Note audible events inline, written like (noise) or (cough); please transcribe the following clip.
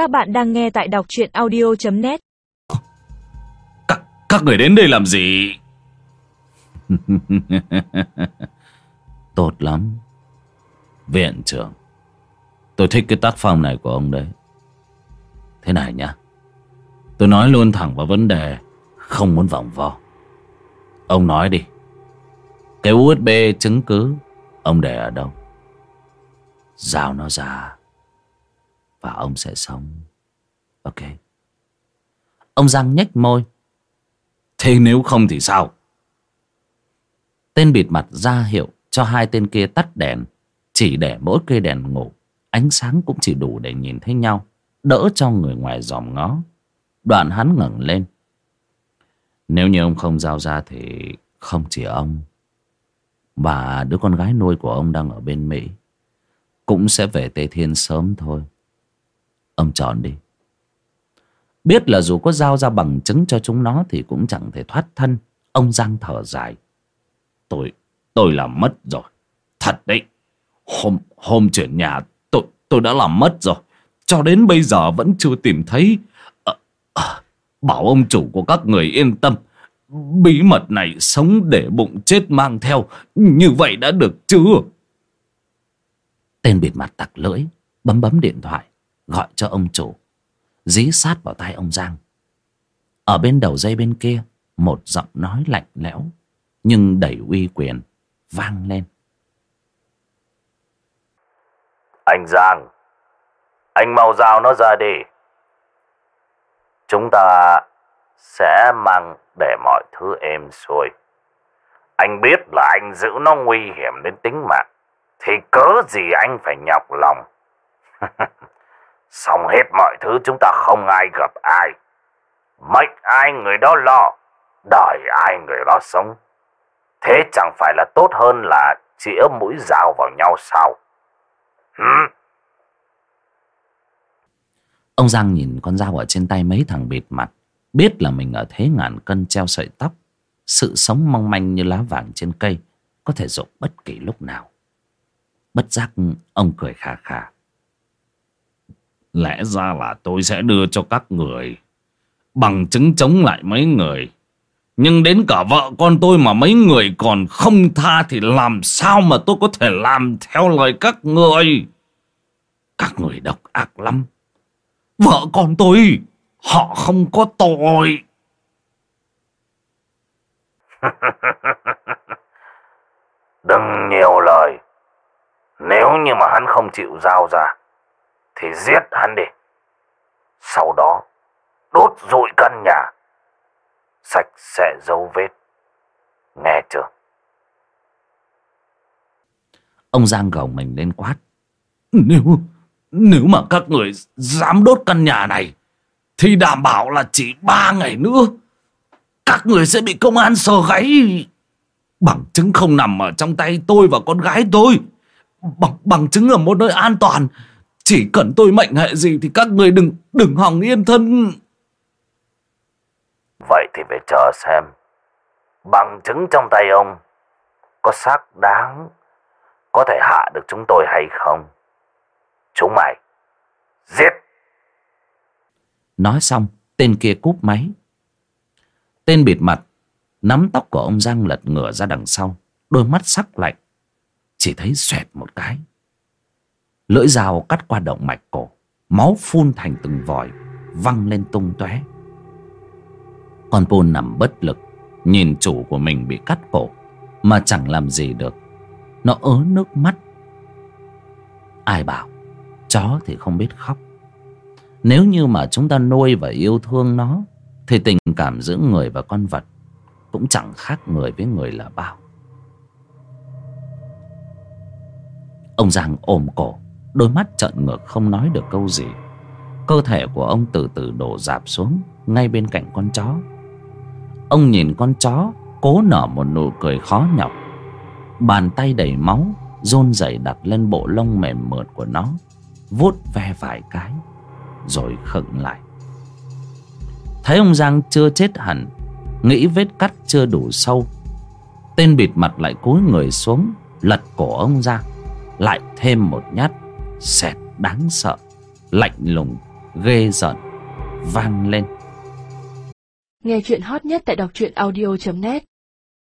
Các bạn đang nghe tại đọc truyện audio.net Các, các người đến đây làm gì? (laughs) Tốt lắm. Viện trưởng. Tôi thích cái tác phong này của ông đấy. Thế này nhá. Tôi nói luôn thẳng vào vấn đề. Không muốn vòng vo. Ông nói đi. Cái USB chứng cứ Ông để ở đâu Giao nó ra ông sẽ sống. Ok. Ông Giang nhếch môi. Thế nếu không thì sao? Tên bịt mặt ra hiệu Cho hai tên kia tắt đèn. Chỉ để mỗi cây đèn ngủ. Ánh sáng cũng chỉ đủ để nhìn thấy nhau. Đỡ cho người ngoài dòm ngó. Đoạn hắn ngẩng lên. Nếu như ông không giao ra thì Không chỉ ông Và đứa con gái nuôi của ông đang ở bên Mỹ Cũng sẽ về Tây Thiên sớm thôi Ông chọn đi. Biết là dù có giao ra bằng chứng cho chúng nó Thì cũng chẳng thể thoát thân. Ông Giang thở dài. Tôi, tôi làm mất rồi. Thật đấy. Hôm, hôm chuyển nhà tôi, tôi đã làm mất rồi. Cho đến bây giờ vẫn chưa tìm thấy. À, à, Bảo ông chủ của các người yên tâm. Bí mật này sống để bụng chết mang theo. Như vậy đã được chưa? Tên bịt mặt tặc lưỡi Bấm bấm điện thoại. Gọi cho ông chủ Dí sát vào tay ông Giang Ở bên đầu dây bên kia Một giọng nói lạnh lẽo Nhưng đầy uy quyền Vang lên Anh Giang Anh mau giao nó ra đi Chúng ta sẽ mang để mọi thứ êm xuôi. Anh biết là anh giữ nó nguy hiểm đến tính mạng, thì cớ gì anh phải nhọc lòng. (laughs) Xong hết mọi thứ chúng ta không ai gặp ai. Mệnh ai người đó lo, đời ai người đó sống. Thế chẳng phải là tốt hơn là chĩa mũi dao vào nhau sao? Hừm? Ông Giang nhìn con dao ở trên tay mấy thằng bịt mặt Biết là mình ở thế ngàn cân treo sợi tóc Sự sống mong manh như lá vàng trên cây Có thể rụng bất kỳ lúc nào Bất giác ông cười khà khà Lẽ ra là tôi sẽ đưa cho các người Bằng chứng chống lại mấy người Nhưng đến cả vợ con tôi mà mấy người còn không tha Thì làm sao mà tôi có thể làm theo lời các người Các người độc ác lắm Vợ con tôi Họ không có tội. (laughs) Đừng nhiều lời. Nếu như mà hắn không chịu giao ra, thì giết hắn đi. Sau đó, đốt rụi căn nhà. Sạch sẽ dấu vết. Nghe chưa? Ông Giang gầu mình lên quát. Nếu, nếu mà các người dám đốt căn nhà này, thì đảm bảo là chỉ ba ngày nữa Các người sẽ bị công an sờ gáy Bằng chứng không nằm ở trong tay tôi và con gái tôi Bằng, bằng chứng ở một nơi an toàn chỉ cần tôi mệnh hệ gì Thì các người đừng đừng hòng yên thân. Vậy thì phải chờ xem. Bằng chứng trong tay ông Có xác đáng Có thể hạ được chúng tôi hay không? Chúng mày Giết! Nói xong tên kia cúp máy. Tên bịt mặt Nắm tóc của ông Giang lật ngửa ra đằng sau Đôi mắt sắc lạnh. Chỉ thấy xoẹt một cái Lưỡi dao cắt qua động mạch cổ, Máu phun thành từng vòi, Văng lên tung tóe. Con Paul nằm bất lực, Nhìn chủ của mình bị cắt cổ, Mà chẳng làm gì được. Nó ớ nước mắt. Ai bảo, Chó thì không biết khóc. Nếu như mà chúng ta nuôi và yêu thương nó, Thì tình cảm giữa người và con vật Cũng chẳng khác người với người là bao. Ông Giang ôm cổ Đôi mắt trợn ngược không nói được câu gì. Cơ thể của ông từ từ đổ dạp xuống, Ngay bên cạnh con chó. Ông nhìn con chó, Cố nở một nụ cười khó nhọc. Bàn tay đầy máu, run rẩy đặt lên bộ lông mềm mượt của nó, vuốt ve vài cái, rồi khựng lại. Thấy ông giang chưa chết hẳn, nghĩ vết cắt chưa đủ sâu, tên bịt mặt lại cúi người xuống, lật cổ ông ra, lại thêm một nhát xẹt đáng sợ, lạnh lùng, ghê rợn, vang lên. Nghe chuyện hot nhất tại đọc truyện audio.net